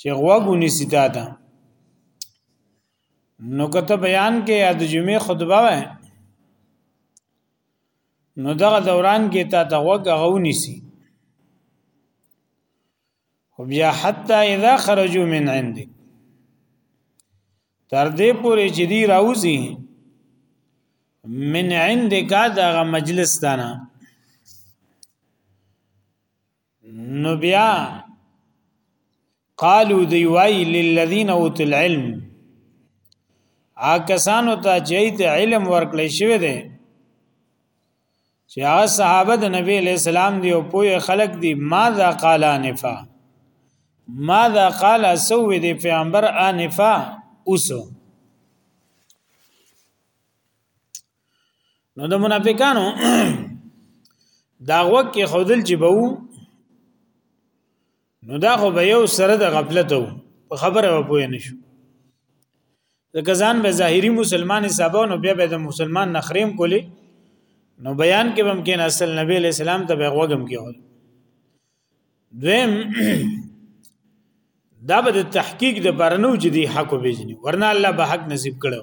چې غوږ ونیسی تا ته نو کته بیان کې یا د جمعې خطبه وای نو دغه دوران کې تا ته غوږ غونی سي خو بیا حتی اذا خرجوا من عندك تر دې پورې چې دی راوځي من عندك دغه مجلس تانا نو بیا قالو دی وای للذین اوت العلم آکسانو ته جیت علم ورکړی شوی دی چې هغه صحابه د نبی علی السلام دی او پوهه خلق دی ماذا قال انفا ماذا قال سو دی پیغمبر انفا اوسو نو د منافقانو دا وخت کې خودل چې بو نو دا خو به یو سره د غفلت وو په خبره و پوه نه شو د کزان به ظاهری مسلمان حسابو نو بیا به د مسلمان نخریم کولی نو بیان کې بم کې اصل نبی علیہ السلام ته به غوګم کې دویم دا به د تحقیق د برنو چې دی حق وبېجني ورنه الله به حق نصیب کړو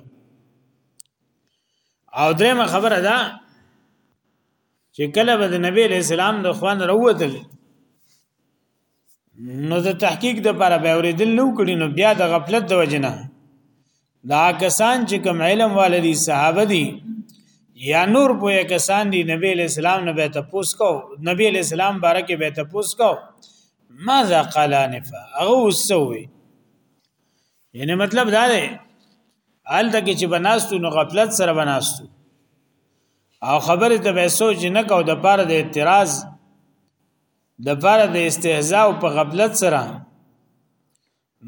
او درېمه خبره ده چې کله به د نبی له سلام د خوان وروتل نو د تحقیق د پر به اوریدل نو کړي نو بیا د غفلت د وجنه دا کسان چې کوم علم والدي صحابه دي یا نور پوهه کسان دي نبی اسلام نه به تپوس کو نبی اسلام بارکه به تپوس کو ماذا قال انفا هغه وسوي یعنی مطلب دا دی حال تک چې بناستو نو غفلت سره بناستو او خبره ته به سوچ نه کو د پاره د اعتراض د پاره د استهزاء او په غفلت سره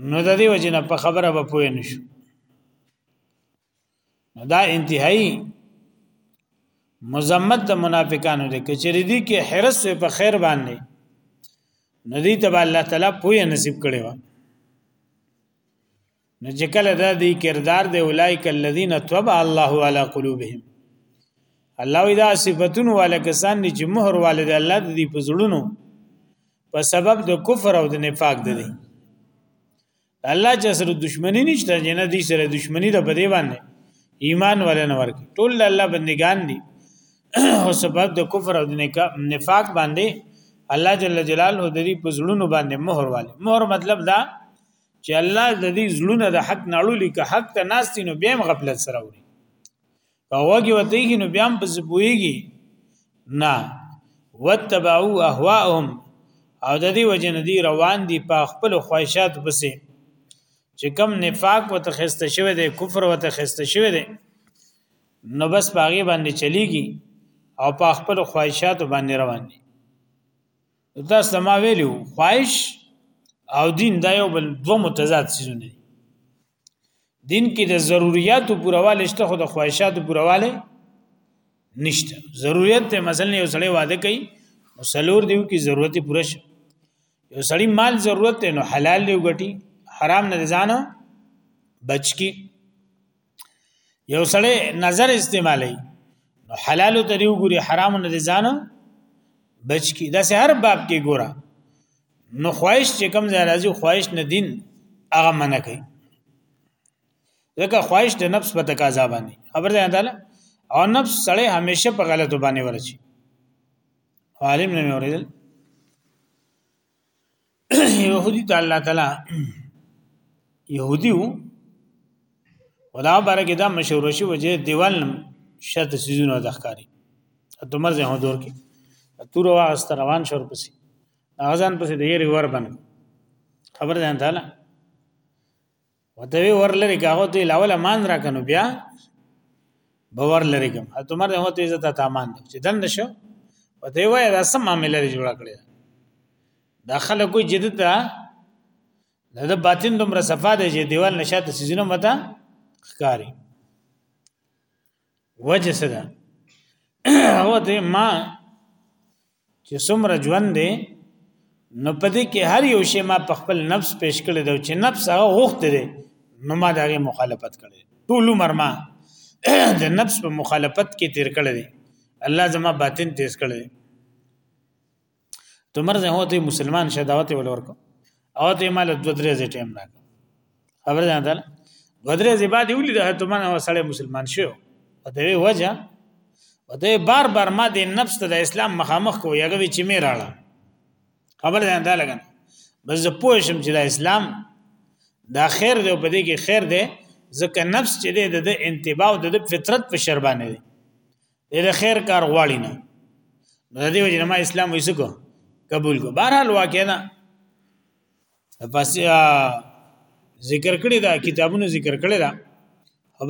نو د دې وجه نه په خبره به پوه نه شو دا انتهایی مزمت د منافقانو دی کچری دی کې حرس په خیر باندې ندی ته الله تعالی پوی نصیب کړي وا نو چې کله دا دی کردار دی اولایک الذین طبع الله علی قلوبهم الله دا صفاتون والا کسان دي چې مہر والد الله دې په زړونو په سبب د کفر او د نفاق د دي الله چې سره دښمنی نشته جنہ دي سره دښمنی د بده باندې ایمان ولې نه ورکی ټول الله بندگان دي او سبب د کفر او د نفاق باندې الله جل جلاله د دې په زړونو باندې مهر والي مهر مطلب دا چې الله د دې زړونه د حق نړو لیک حق ته ناستینو بیم غفلت سره وړي کاوګي وتهږي نو بیا هم په زپويږي نه وتبعوا اهواهم او د دې وجه نه دی روان دي په خپل خواهشات پسې چې کم نفاق وته خسته شوی دی کفر وته خسته شوی دی نو بس باغی باندې چلیږي او په خپل خواهشات باندې روان دي تاسو ما ویلو خواهش او دین دا یو بل دوه متضاد سيزونه دي دین کې د ضرورتو پورواله شته خو د خواهشاتو پورواله نشته ضرورت ته مثلا یو سړی واده کوي نو سلور دیو کې ضرورت پوره شي یو سړی مال ضرورت نو حلال دی وګټي حرام نه ځان بچکی یو سړی نظر استعمالي نو حلال ته دی وګوري حرام نه ځان بچکی دا سه هر باب کې ګوره نو خواهش چې کم ځای راځي خواهش نه دین هغه منع کوي ځکه خواهش د نفس په تقاضا باندې خبر ده تعالی او نفس سړی همیشه په غلطو باندې ورچی عالم نه اوریدل يهودي ته الله تعالی يهوديو ودا بارګه دا مشهور شي وجه دیوال شرط سيزونه د ښکاری تمر زه دور کې تور واست روان شور پسی هغه ځان پسې د یری ور بند خبر ځان تعالی وته وی ور لري کاغه ته لاول امان را کنو بیا باور لري کوم ته مر هو ته عزت ته امان چې دند شو وته وای دا سم معاملې جوړ کړی دا خلکو جدت دا د باطن دومره صفه ده چې دیوال نشاته سيزونه متا ښکاری وجه صدا هو ته ما چې څومره ژوند دی نو په دې کې هر یو شی ما په خپل نفس پیش کړی دی چې نفس هغه غوښته دی نو ما دغه مخالفت کړی ټول عمر ما د نفس په مخالفت کې تیر کړی دی الله زما باطن تیز کړی دی تمر زه هوته مسلمان شه دعوت ولورکو او ته مال دو درې زې ټیم راک خبر ځان ته دو درې زې بعد یو لید ته من او سړی مسلمان شو په دې وجه په دې بار بار ما د نفس ته د اسلام مخامخ کو یغه وی چې مې راړه خبر ځان ته لګن بس زه پوه شم چې د اسلام دا خیر دی په دې کې خیر دی ځکه نفس چې دی د انتباه او د فطرت په شربانه دی دې د خیر کار غواړي نه نو دې وجه ما اسلام وسکو قبول کو بهرحال واقع نه پس ذکر کړی دا کتابونو ذکر کړی دا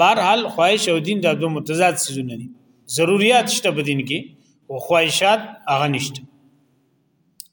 بهرحال خواهش او دین دا دوه متضاد سيزونه دي ضرورت شته په دین کې او خواهشات هغه نشته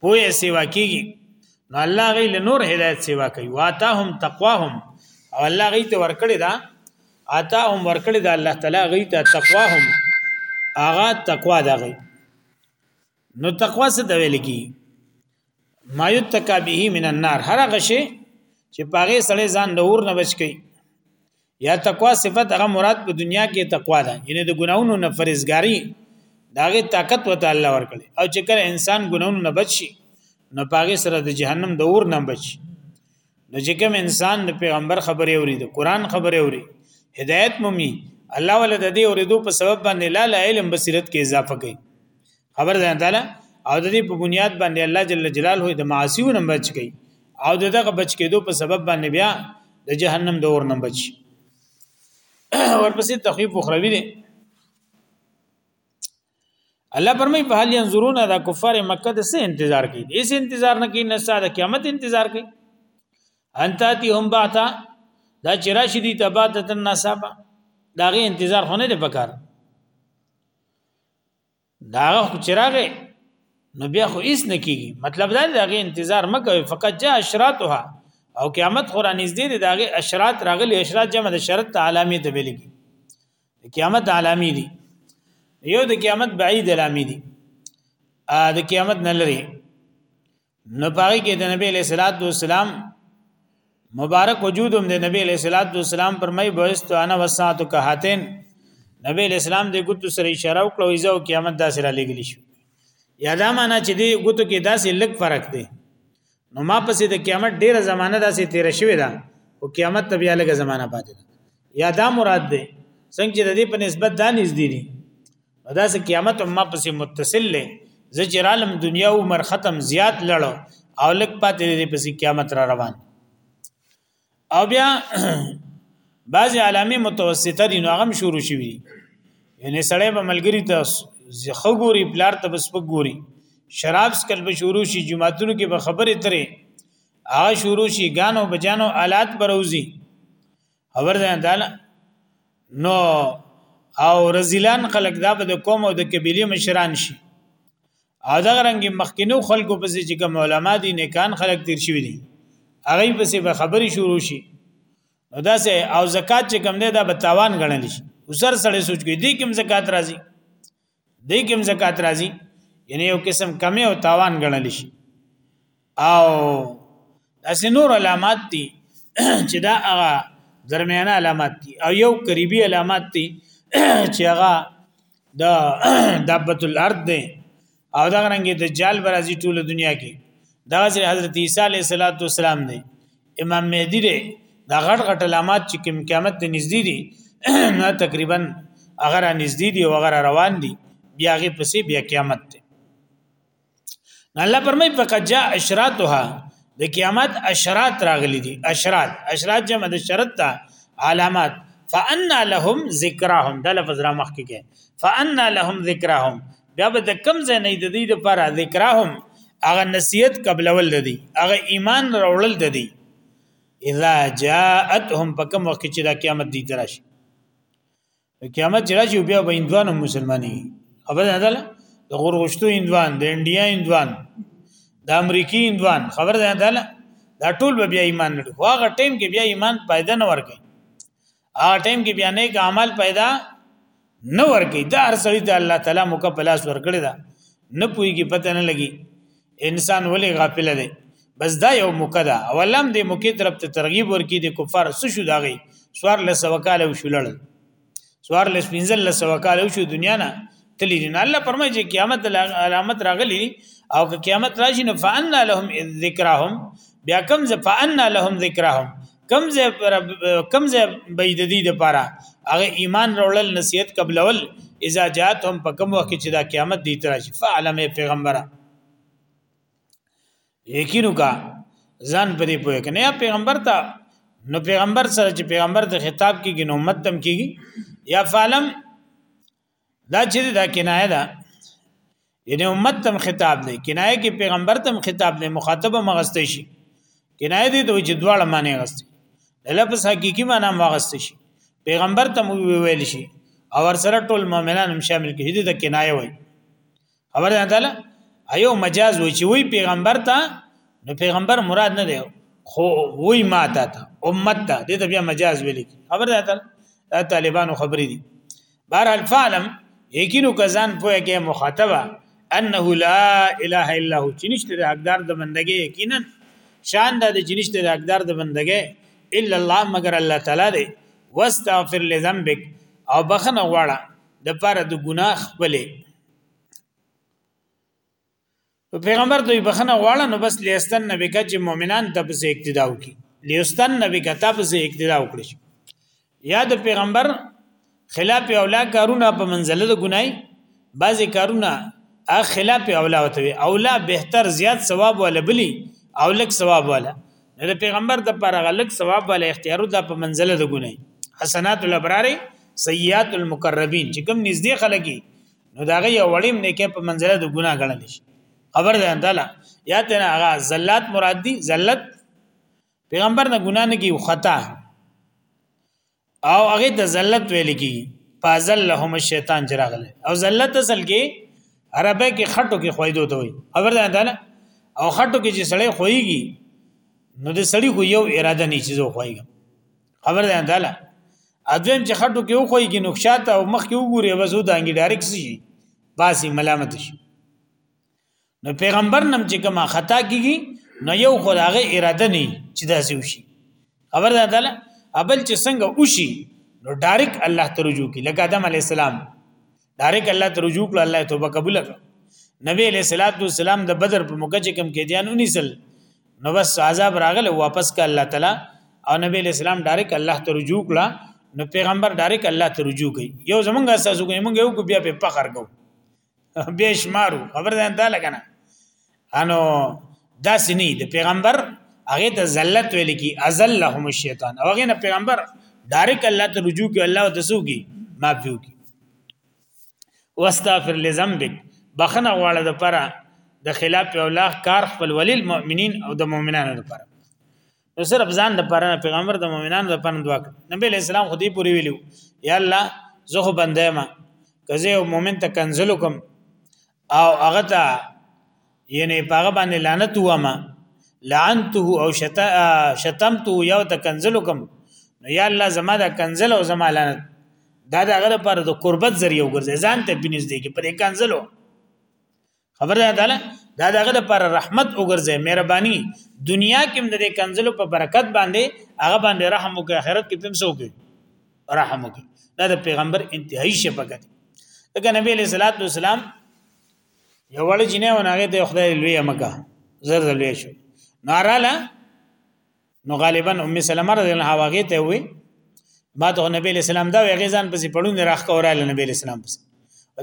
پوهه سیوا کیږي نو الله غي له نور هدایت سیوا کوي واتاهم تقواهم او الله غي ته ورکړي دا اتاهم ورکړي دا الله تعالی غي ته تقواهم اغا تقوا دا غي نو تقوا څه د ویل کی ما یتقا به من النار هر غشي چې پاغه سړی ځان د اور نه بچ کی یا تقوا صفت هغه مراد په دنیا کې تقوا ده یعنی د ګناونو نه فرزګاری داغه طاقت وته الله ورکړي او چې کله انسان ګناونو نه بچي نو پاګه سره د جهنم د اور نه بچي نو چې کوم انسان د پیغمبر خبرې اوري د قران خبرې اوري هدایت مومي الله ول د دې اوریدو په سبب باندې لا علم بصیرت کې اضافه کوي خبر ده تعالی او د دې په بنیاد باندې الله جل جلاله د معاصیو نم بچ کی او دغه بچ کېدو په سبب باندې بیا د جهنم دور نم بچ ورپسې تخفیف اخروی دی الله پرمای په حال ينظرون دا کفار مکه د څه انتظار کوي هیڅ انتظار نه کوي نه ساده قیامت انتظار کوي انتاتی هم باتا دا چې راشي دي تبات تن نصابه داغه انتظار خونه نه پکار دا خو چراغه نو بیا خو هیڅ نه کیږي مطلب دا دی هغه انتظار مکوي فقط جاء اشراطها او قیامت خو را نږدې دی داغه اشراط راغلي اشراط جمع د شرط ته علامه ته ویل کی قیامت علامه دي یو د قیامت بعید علامه دي ا د قیامت نه لري نو پاره کې د نبی له صلوات و سلام مبارک وجود هم د نبی له صلوات و سلام پر مې بوست انا وساتو که هاتن نبی له سلام د ګوتو سره اشاره وکړو ایزو قیامت داسې را لګلی شو یادا معنا چې د ګوتو کې داسې لک فرق دی نو ما پسې د قیامت ډیره زمانہ داسې تیر شوې ده او قیامت ته بیا لګه زمانہ پاتې ده یادا مراد ده څنګه چې د دې په نسبت دا نږدې دي دا سه قیامت ما پسې متصل لې زجر عالم دنیا عمر ختم زیات لړ او لک پاتې دې پسې قیامت را روان او بیا بعض علامه متوسطه دي نو هغه شروع شوی یعنی سړی به ملګری ته زخه ګوري بلار ته بس په ګوري شراب سکل به شروع شي جمعاتونو کې به خبره ترې آ شروع شي غانو بجانو آلات بروزي خبر ده تعالی نو او رزیلان خلق دا به د قوم او د قبيله مشران شي او دا رنګ مخکینو خلکو پسې چې کوم علما دي نیکان خلق تیر شوی دي هغه پسې به خبري شروع شي نو دا سه او زکات چې کوم دی دا به تاوان غنل شي وسر سړی سوچ کوي دي کوم زکات راځي دې کوم زکات راځي یعنی یو قسم کمی او تاوان ګڼل شي او داسې نور علامات دي چې دا هغه درمیانه علامات دي او یو قریبي علامات دي چې هغه د دابت الارض دی او دا رنګ د جال برازي ټوله دنیا کې دا چې حضرت عیسی علیه السلام دی امام مهدی دی دا غټ غټ علامات چې کوم قیامت ته نږدې دي نه تقریبا هغه را نږدې دي او هغه روان دي بیا هغه پسې بیا قیامت دی الله پرمای فقط جاء اشراطها د قیامت اشراط راغلي دي اشراط اشراط جمع د شرط ته علامات فانا لهم ذکرهم دا لفظ را مخکې کې فانا لهم ذکرهم بیا به د کم ځای نه د دې لپاره ذکرهم هغه نصیحت قبل ول دي هغه ایمان راوړل دي اذا جاءتهم پکم وخت چې د قیامت دی تراش قیامت چې راشي بیا به اندوان مسلمانې خبر نه ده د غورغشتو اندوان د انډیا اندوان د امریکای اندوان خبر ده دا ټول بیا ایمان لري واغه ټیم کې بیا ایمان پیدا نه ورکي هغه ټیم کې بیا نیک عمل پیدا نه ورګي دا هر سړي ته الله تعالی موقع پلاس ورکړي دا نه پويږي پته نه لګي انسان ولې غافل دی بس دا یو موقع ده اولم دې موقع طرف ته ترغیب ورکي د کفار څه شو داغي سوار له سوکاله وشولل سوار له سپینزل له سوکاله وشو دنیا نه تللی نه الله پرمای چې قیامت علامت راغلی او که قیامت راشي نه فان لهم ذکرهم بیا کوم ز فان لهم ذکرهم کم ځای پر کم ځای بيد دي د پاره هغه ایمان راول نصیحت قبلول اذا جاتهم په کوم وخت چې دا قیامت دی تراشي فعلم پیغمبره یقینو کا ځان په دې پوهه کنه یا پیغمبر ته نو پیغمبر سره چې پیغمبر ته خطاب کیږي نو امت تم کیږي یا فعلم دا چې دا کنایه ده یعنی امت تم خطاب دی کنایه کې پیغمبر تم خطاب دی مخاطب مغسته شي کنایه دي دوی چې دواړه معنی غسته لفظ حقيقي معنی مغسته شي پیغمبر تم ویل شي او سره ټول مؤمنان هم شامل کړي دي د کنایه وایي خبره ده تعالی ایو مجاز وی چې وی پیغمبر ته نو پیغمبر مراد نه دی خو وی ما ته ته امت ته دې ته بیا مجاز ویل کی خبره ده تعالی دا طالبانو خبرې دي بهر الفالم یقینو کزان پوهه کې مخاطبه انه لا اله الا هو چې نشته د حقدار د بندګۍ یقینا شان د چې نشته د حقدار د بندګۍ الا الله مگر الله تعالی دی واستغفر لذنبک او بخنه غواړه د پاره د ګناه خپلې پیغمبر دوی بخنه غواړه نو بس لیستن نبی کا چې مؤمنان د بز اقتدا وکي لیستن نبی کا ته بز اقتدا وکړي یا د پیغمبر خلاف اولا کارونه په منزله د ګنای بعضی کارونه ا خلاف اولا وته اولا بهتر زیات ثواب ولا بلی او لک ثواب ولا نو د پیغمبر د پر غلق ثواب ول اختیار د په منزله د ګنې حسنات الابرار سیئات المقربین چې کوم نږدې خلګي نو دا غي وړیم نه کې په منزله د ګناه غړل شي خبر ده انداله یا ته هغه زلات مراد دي زلت پیغمبر نه ګناه نه کی خطا او هغه د ذلت ویل کی پازل لهم الشیطان جراغله او ذلت اصل کې عربه کې خټو کې خویدو ته وي خبر ده نه او خټو کې چې سړی خوېږي نو د سړی خو یو اراده نه چیزو خوېږي خبر ده نه اځم چې خټو کې خوېږي نو شاته او مخ کې وګوري وسو دانګي ډایرکټ شي باسي ملامت شي نو پیغمبر نم چې کومه خطا کیږي نو یو خدای اراده نه چې داسې وشي خبر ده تعالی ابل چې څنګه وشي نو ډایرک الله ته رجوع کی لکه آدم علی السلام ډایرک الله ته رجوع کړ الله توبه قبول کړ نبی علیہ الصلوۃ والسلام د بدر په موقع کې کم کې دیان ونیسل نو بس عذاب راغله واپس ک الله تعالی او نبی علیہ السلام ډایرک الله ته رجوع کړه نو پیغمبر ډایرک الله ته رجوع کوي یو زمونږه اساس کوي مونږ یو کو بیا په فخر کوو به شمارو خبر ده انده لګنه انو داسې نه د پیغمبر هغه ته ذلت ویل کی ازلهم الشیطان او هغه نه پیغمبر ډایرک الله ته رجوع کی الله ته سوګي معافیو کی واستغفر لذنبک بخنه غواړه د پره د خلاف اولاغ کار خپل ولیل مؤمنین او د مؤمنانو لپاره نو صرف ځان د پاره پیغمبر د مؤمنانو د پاره دعا کړ نبی علیہ السلام خو دې پوری ویلو یا الله زه خو بنده ما کزه یو مؤمن ته کنزل کوم او هغه ته یعنی پاغه باندې لعنت وما لعنته او شت شتمته یو ته کنزل کوم نو یا الله زما د کنزل او زما لعنت دا د هغه لپاره د قربت ذریعہ وګرځي ځان ته بنز دی کې پرې کنزلو خبر ده تعالی دا دغه د پر رحمت وګرځي مهرباني دنیا کې هم د کنزلو په برکت باندې هغه باندې رحم وکړي آخرت کې پم سو کې رحم وکړي دا د پیغمبر انتهایی شفقت دغه نبی علیہ الصلوۃ والسلام یو وړ جنې وناغه ته خدای لوی مکه زر لوی شو ناراله نو غالبا ام سلمہ رضی الله عنها واغې ته وي ما ته نبی اسلام دا ویغه ځان پسې پړون راخ کوراله نبی اسلام پسې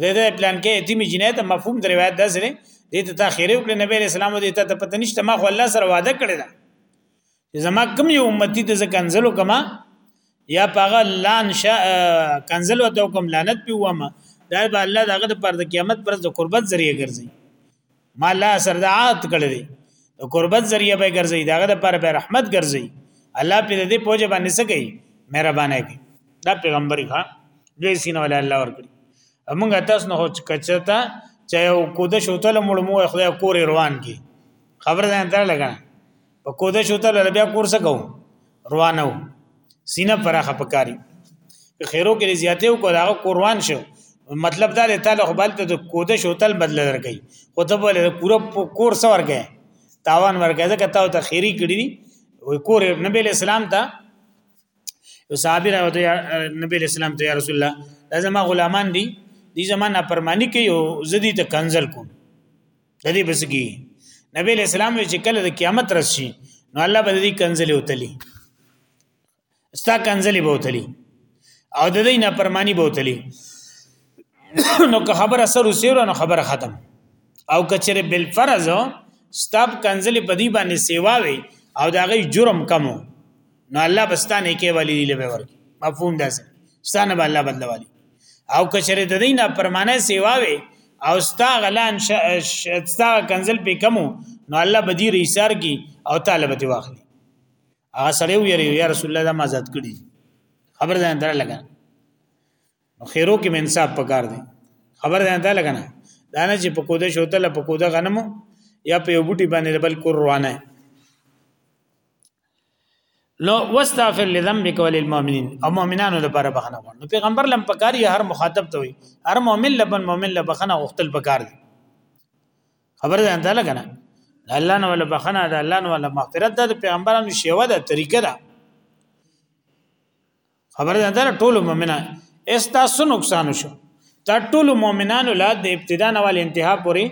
د دې پلان کې دې می جنایت مفهوم د روایت داس لري دې ته تاخير وکړي نبی اسلام دې ته پته نشته ما خو الله سره وعده کړی دا زما کوم یو امتی ته ځکنځلو کما یا پاغه لان شا کنزل وته کوم لعنت په ومه دا به الله دغه پر د قیامت پر د قربت ذریعہ ګرځي ما الله سره د عهد کړی دی د قربت ذریعہ به ګرځي داغه د پر به رحمت ګرځي الله په دې پوجا باندې سکی مهربانه کی دا پیغمبر ښا دوی سینه ول الله ور کړی موږ تاسو نه هوڅ کچتا چې یو کو د شوتل مړ مو خدای کور روان کی خبر ده انتر لګا په کوده شوته له بیا کور څه کو روانو سینه پراخه پکاري خیرو کې زیاته او کوه قربان شو مطلب دا دی تعالی خپل ته د کوده شوتل بدل درکې خو ته بوله پورا کور څو ورګه تاوان ورګه ځکه تاو ته خیری کړی وي کور نبی اسلام ته یو صحابي راوته نبی اسلام ته یا رسول الله لازم غلامان دي دي زمانہ پرمانی کوي او زدي ته کنزل کوم د دې بس کی نبی له سلام چې کله د قیامت راشي نو الله به دې کنزلې وتلی ستا کنزلې به وتلی او د دې نه پرمانی به وتلی نو که خبره سر وسیره نو خبره ختم او کچره بل فرض ستاب کنزلې په دې باندې سیوا وي او دا غي جرم کمو نو الله بستانه کې ولی دی لبه ورکی مفهوم ده ستانه به الله بدل والی او کچره د دینه پرمانه سیواوي او ستا غلان ستا کنزل په کمو نو الله بدی ریسار کی او طالب ته واخلي هغه سره ویری یا رسول الله دا ما آزاد کړی خبر ده اندر لګا نو خیرو کې منصاب پکار دی خبر ده اندر لګا نه دا نه چې پکوده شوتل پکوده غنمو یا په یو بوټي باندې بل کور روانه لو واستغفر لذنبك وللمؤمنين او مؤمنانو لپاره بخنه غواړي نو پیغمبر لم پکاري هر مخاطب ته وي هر مؤمن لبن مؤمن لبخنه غختل پکار دي خبر ده انده لګنه الله نو ولا بخنه ده الله نو ولا مغفرت ده پیغمبرانو شیوه ده طریقه ده خبر ده دا ټول مؤمنان استا سو نقصان شو دا ټول مؤمنانو لا د ابتدا نه ول انتها پورې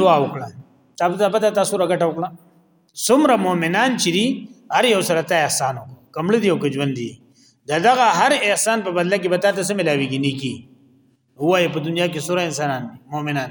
دعا وکړه تب ته پته تاسو راګټ وکړه څومره مؤمنان چې دي هر یو سره ته احسان وکړه کمل دی او ژوند دی دغه هر احسان په بدله کې بتا ته سم ملاويږي نه کی هو په دنیا کې سره انسانان مؤمنان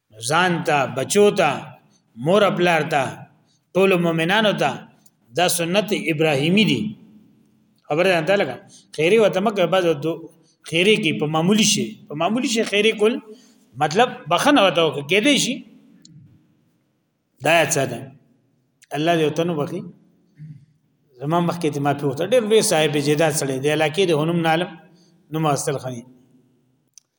نو ځان ته بچو ته مور خپلار ته ټول مؤمنانو ته دا سنت ابراهیمی دی خبره ده لګه خیری وته مکه بعد خیری کې په معمولی شي په معمولی شي خیری کول مطلب بخنه وته کې دی شي دا څه ده الله دې وتنو بخي زما مخکې ته ما پیوته ډېر لوی صاحب جیدات سره دی علاقې د هنوم نالم نو ما استل خني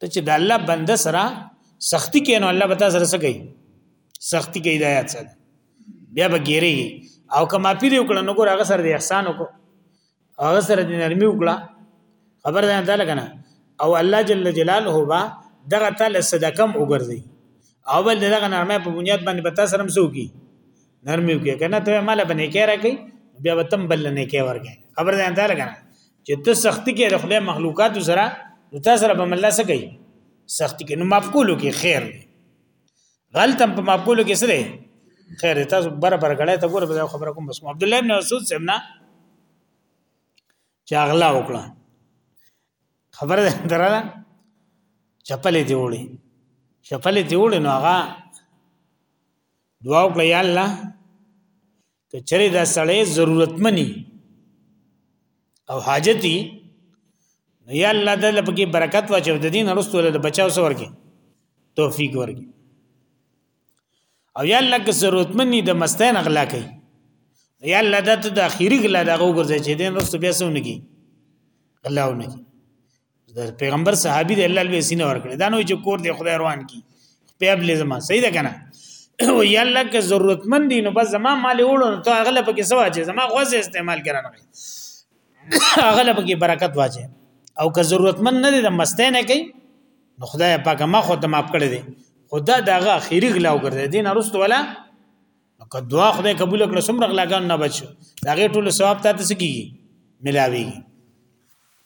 ته چې د الله بنده سره سختی کوي نو الله به تاسو سره کوي سختی کوي د آیات سره بیا به ګیری او کما پی دی وکړه نو ګور هغه سره د احسان وکړه هغه سره د نرمي وکړه خبر ده نه لګنه او الله جل جلاله با دغه تل صدقم وګرځي او بل دغه نرمه په بنیاد باندې پتا سره مسو کی نرمي وکړه کنه ته مال باندې کې راکې بیا وتم بل نه کې ورګې خبر ده نه لګنه چې ته سختی کې د خدای مخلوقات سره نو تاسو سره به الله سره کوي سختی کې نو مفقولو کې خیر دی غلط هم په مفقولو کې سره خیر تاسو برابر غړای ته ګوره به خبره کوم بس عبد الله بن مسعود سمنا چې اغلا وکړه خبره دراله چپلې دی وړي چپلې دی وړي نو هغه دعا وکړه یا الله که چرې دا سړی ضرورتمنی او حاجتی نو یا الله د لپاره برکت واچو د دین ارستو له بچاو سور کې توفیق ورکړي او یا الله که ضرورتمنی د مستین اغلا کوي یا الله د ته د اخیری غلا دغه وګرځي چې دین ارستو بیا سونه کی غلاونه کی د پیغمبر صحابي دی الله لوی سینه ورکړي دا نو چې کور دی خدای روان کی پیاب لزما صحیح ده کنه او یا الله که ضرورتمند دی نو بس زما مال وړو ته اغله پکې سوا چې زما غوځه استعمال کړه نه اغله پکې برکت واچي او که ضرورتمند نه دی د مستې نه کوي نو خدای پاک ما خو ته ماف کړی دی خدا دغه اخیری غلاو کړی دین ارست ولا که دعا خدای قبول کړ سم رغلاګان نه بچو داغه ټول ثواب ته تسکیږي ملاویږي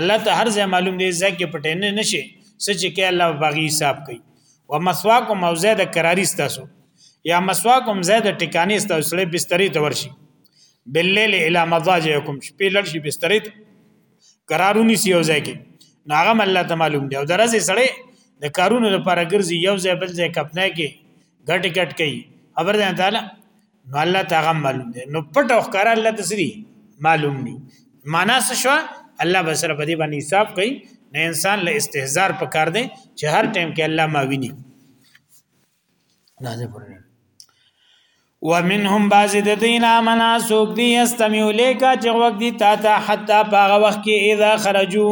الله ته هر ځای معلوم دی ځکه پټې نه نشي سچ کې الله باغی حساب کوي ومسواکم او زید قراری تاسو یا مسواکم زید ټکانی تاسو سره بسترې ته ورشي باللیل الی مضاجعکم شپې لړ شي بسترې ته قرارونی سی او ځای کې ناغم الله ته معلوم دی او درځي سره د کارونو لپاره ګرځي یو ځای بل ځای کپنه کې ګټ ګټ کوي خبر ده تعالی نو الله تعالی معلوم دی نو پټ او ښکار الله تسری معلوم دی معنا څه شو الله بسر په دې باندې حساب کوي نه انسان له استهزار پکار دی چې هر ټیم کې الله ما ویني لازم پرنه ومنهم بعض د دین امنا سوق دی استمیو لیکا چې وخت دی تا ته حتا پاغه وخت کې اذا خرجو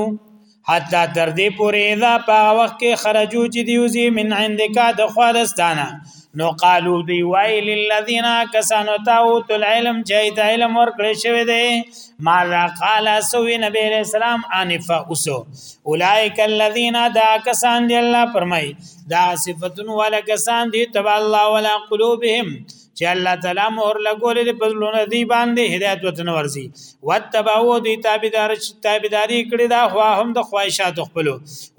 حتی تر دې پورې اذا په وخت کې خرجو چې دیوزی من عندك د خوارستانه نو قالو دی وای للذین کسانو تاو تل علم جایت علم ورکړی شوی دی ما لا قال سوی نبی علیہ السلام انف اوسو اولائک الذین دا کسان دی الله فرمای دا صفاتون ولا کسان دی تبع الله ولا قلوبهم چې الله تعالی مهر لګولې د پزلونه دی باندې هدایت وتن ورزي وتبعو دی تابعدار تابعداري کړی دا هوا هم د خواهشات خپل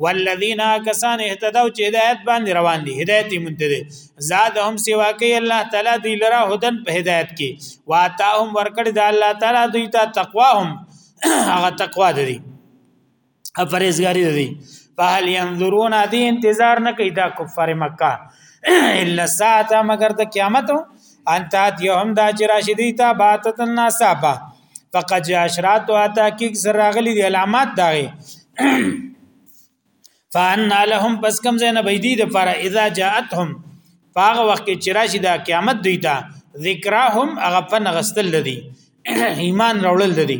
والذین کسان اهتدوا چې هدایت باندې روان دي هدایت منتدي زاد هم سیوا کوي الله تعالی دی لرا هدن په هدایت کې واتاهم ورکړی دا الله تعالی دوی ته تقوا هم هغه تقوا دي پرهیزګاری دی فهل ينظرون دې انتظار نه کوي دا کفار مکه الا ساعه مگر د قیامت انت یوم دا چې راشدی تا باتت الناس با فقد جاء اشراط او تحقیق سره غلي دي علامات داغي فان لهم پس کم زنه بيدی د فر اذا جاءتهم فاغه وخت چې راشي دا قیامت دوی ته ذکرهم هغه فن غستل دي ایمان راوړل دي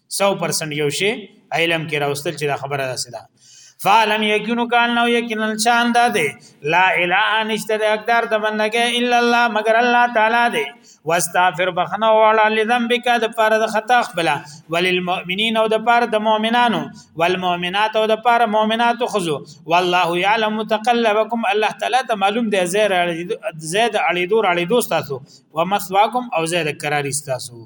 100% یو شی علم کې راوستل چې دا خبره ده سره فعلم یقینو کان نو یقینا شان ده ده لا اله نشته د اقدار د بندګې الا الله مگر الله تعالی ده واستغفر بخنه وړه لذنبک د پاره د خطا خپل وللمؤمنین او د پاره د مؤمنانو والمؤمنات او د پاره مؤمنات خذو والله یعلم متقلبکم الله تعالی ته معلوم ده زیر زید اړیدو اړیدو تاسو ومثواکم او زید قراری تاسو